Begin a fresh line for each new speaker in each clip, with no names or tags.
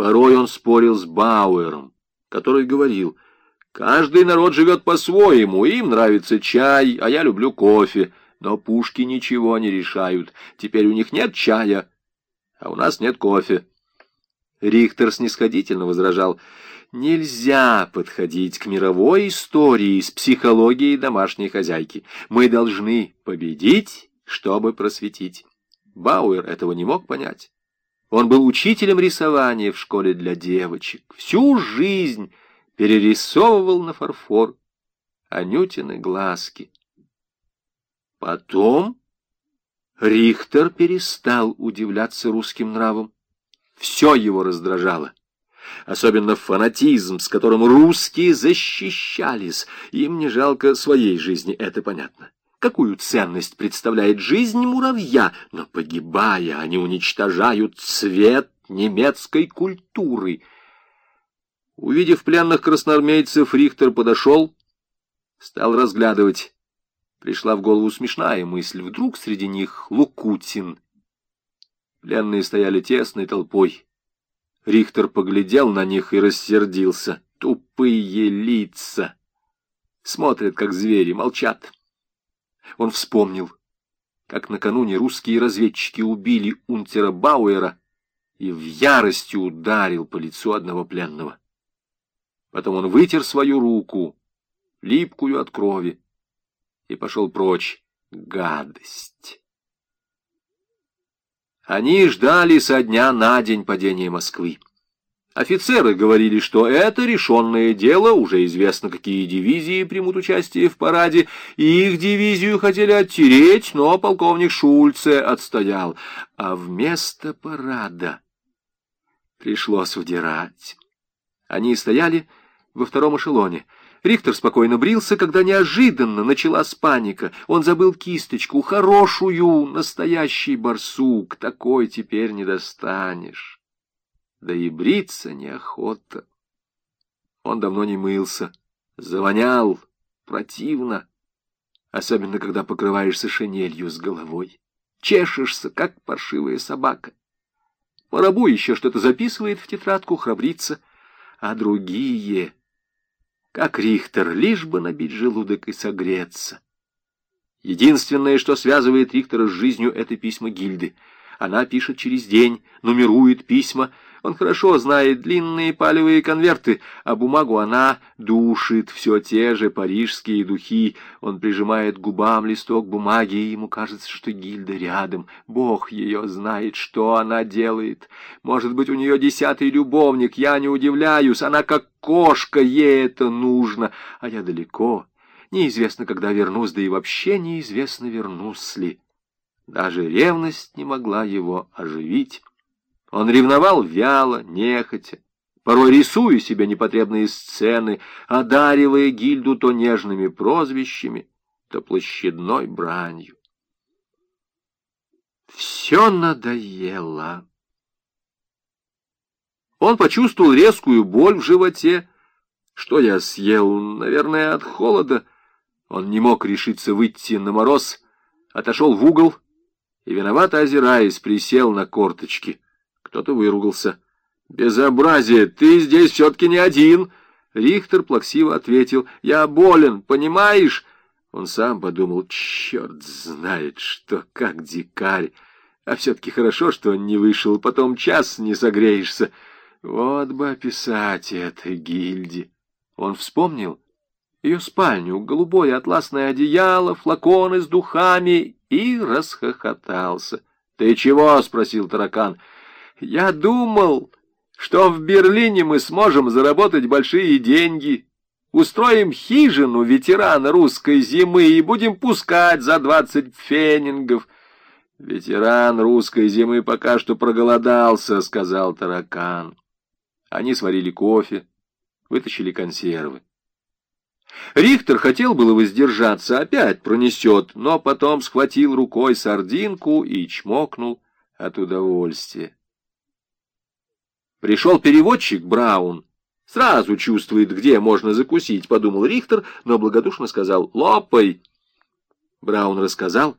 Порой он спорил с Бауэром, который говорил, «Каждый народ живет по-своему, им нравится чай, а я люблю кофе, но пушки ничего не решают, теперь у них нет чая, а у нас нет кофе». Рихтер снисходительно возражал, Нельзя подходить к мировой истории с психологией домашней хозяйки. Мы должны победить, чтобы просветить. Бауэр этого не мог понять. Он был учителем рисования в школе для девочек. Всю жизнь перерисовывал на фарфор Анютины глазки. Потом Рихтер перестал удивляться русским нравам. Все его раздражало особенно фанатизм, с которым русские защищались. Им не жалко своей жизни, это понятно. Какую ценность представляет жизнь муравья? Но погибая, они уничтожают цвет немецкой культуры. Увидев пленных красноармейцев, Рихтер подошел, стал разглядывать. Пришла в голову смешная мысль. Вдруг среди них Лукутин. Пленные стояли тесной толпой. Рихтер поглядел на них и рассердился. Тупые лица. Смотрят, как звери, молчат. Он вспомнил, как накануне русские разведчики убили унтера Бауэра и в ярости ударил по лицу одного пленного. Потом он вытер свою руку, липкую от крови, и пошел прочь. Гадость! Они ждали со дня на день падения Москвы. Офицеры говорили, что это решенное дело, уже известно, какие дивизии примут участие в параде, и их дивизию хотели оттереть, но полковник Шульце отстоял. А вместо парада пришлось удирать. Они стояли во втором эшелоне — Рихтер спокойно брился, когда неожиданно началась паника. Он забыл кисточку, хорошую, настоящий барсук, такой теперь не достанешь. Да и бриться неохота. Он давно не мылся, завонял, противно, особенно когда покрываешься шинелью с головой. Чешешься, как паршивая собака. Марабу еще что-то записывает в тетрадку, храбрится, а другие как Рихтер, лишь бы набить желудок и согреться. Единственное, что связывает Рихтера с жизнью, это письма Гильды. Она пишет через день, нумерует письма, он хорошо знает длинные палевые конверты, а бумагу она душит все те же парижские духи. Он прижимает губам листок бумаги, и ему кажется, что Гильда рядом. Бог ее знает, что она делает. Может быть, у нее десятый любовник, я не удивляюсь. Она как кошка, ей это нужно, а я далеко. Неизвестно, когда вернусь, да и вообще неизвестно, вернусь ли. Даже ревность не могла его оживить. Он ревновал вяло, нехотя, порой рисуя себе непотребные сцены, одаривая гильду то нежными прозвищами, то площадной бранью. Все надоело. Он почувствовал резкую боль в животе. Что я съел? Наверное, от холода. Он не мог решиться выйти на мороз, отошел в угол и, виновато озираясь, присел на корточки — кто-то выругался. «Безобразие! Ты здесь все-таки не один!» Рихтер плаксиво ответил. «Я болен, понимаешь?» Он сам подумал, черт знает, что как дикарь. А все-таки хорошо, что он не вышел, потом час не согреешься. Вот бы описать это гильди. Он вспомнил ее спальню, голубое атласное одеяло, флаконы с духами и расхохотался. «Ты чего?» — спросил таракан. Я думал, что в Берлине мы сможем заработать большие деньги. Устроим хижину ветерана русской зимы и будем пускать за двадцать фенингов. Ветеран русской зимы пока что проголодался, сказал таракан. Они сварили кофе, вытащили консервы. Рихтер хотел было воздержаться, опять пронесет, но потом схватил рукой сардинку и чмокнул от удовольствия. Пришел переводчик Браун. Сразу чувствует, где можно закусить, подумал Рихтер, но благодушно сказал «Лопай». Браун рассказал,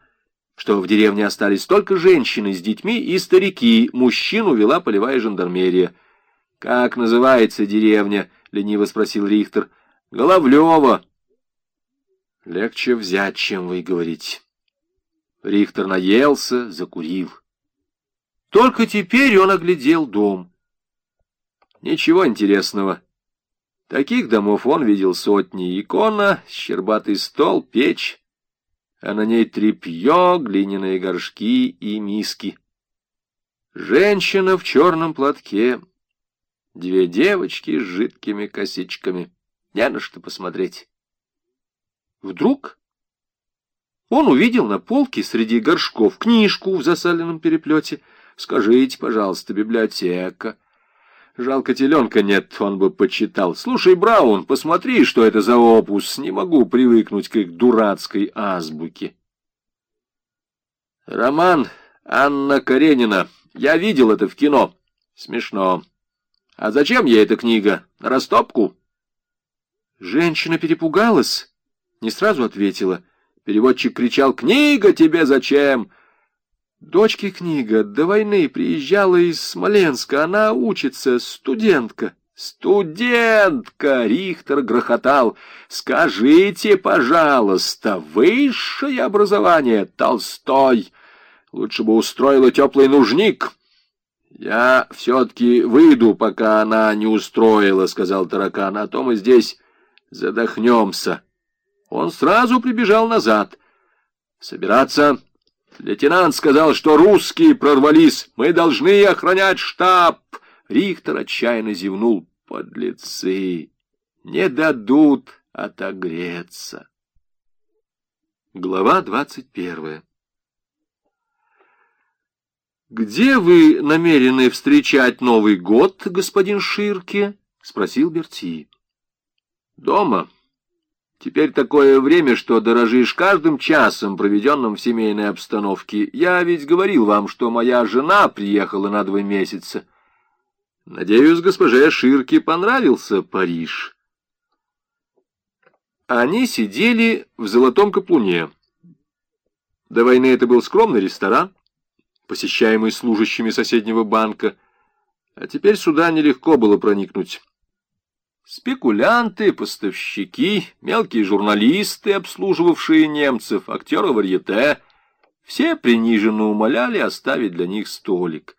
что в деревне остались только женщины с детьми и старики, мужчину вела полевая жандармерия. «Как называется деревня?» — лениво спросил Рихтер. «Головлева». «Легче взять, чем вы говорите». Рихтер наелся, закурил. Только теперь он оглядел дом. Ничего интересного. Таких домов он видел сотни. Икона, щербатый стол, печь, а на ней тряпье, глиняные горшки и миски. Женщина в черном платке, две девочки с жидкими косичками. Не на что посмотреть. Вдруг он увидел на полке среди горшков книжку в засаленном переплете. «Скажите, пожалуйста, библиотека». Жалко, теленка нет, он бы почитал. Слушай, Браун, посмотри, что это за опус. Не могу привыкнуть к их дурацкой азбуке. Роман Анна Каренина. Я видел это в кино. Смешно. А зачем ей эта книга? На растопку? Женщина перепугалась, не сразу ответила. Переводчик кричал «Книга тебе зачем?» Дочке книга до войны приезжала из Смоленска. Она учится, студентка. «Студентка!» — Рихтер грохотал. «Скажите, пожалуйста, высшее образование, Толстой! Лучше бы устроила теплый нужник!» «Я все-таки выйду, пока она не устроила», — сказал таракан, — «а то мы здесь задохнемся». Он сразу прибежал назад. «Собираться!» Лейтенант сказал, что русские прорвались. Мы должны охранять штаб. Рихтер отчаянно зевнул. Подлецы не дадут отогреться. Глава двадцать первая. «Где вы намерены встречать Новый год, господин Ширке?» — спросил Берти. «Дома». Теперь такое время, что дорожишь каждым часом, проведенным в семейной обстановке. Я ведь говорил вам, что моя жена приехала на два месяца. Надеюсь, госпоже Ширке понравился Париж. Они сидели в золотом каплуне. До войны это был скромный ресторан, посещаемый служащими соседнего банка, а теперь сюда нелегко было проникнуть. Спекулянты, поставщики, мелкие журналисты, обслуживавшие немцев, актеры варьете, все приниженно умоляли оставить для них столик.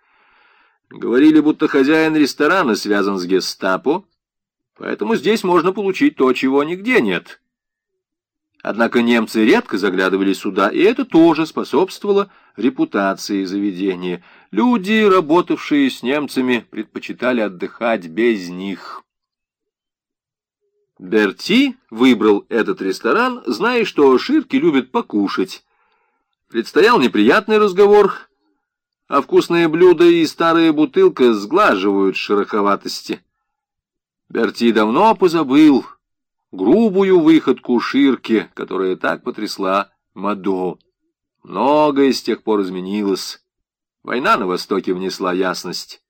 Говорили, будто хозяин ресторана связан с гестапо, поэтому здесь можно получить то, чего нигде нет. Однако немцы редко заглядывали сюда, и это тоже способствовало репутации заведения. Люди, работавшие с немцами, предпочитали отдыхать без них. Берти выбрал этот ресторан, зная, что Ширки любит покушать. Предстоял неприятный разговор, а вкусные блюда и старая бутылка сглаживают шероховатости. Берти давно позабыл грубую выходку Ширки, которая так потрясла Мадо. Многое с тех пор изменилось. Война на Востоке внесла ясность.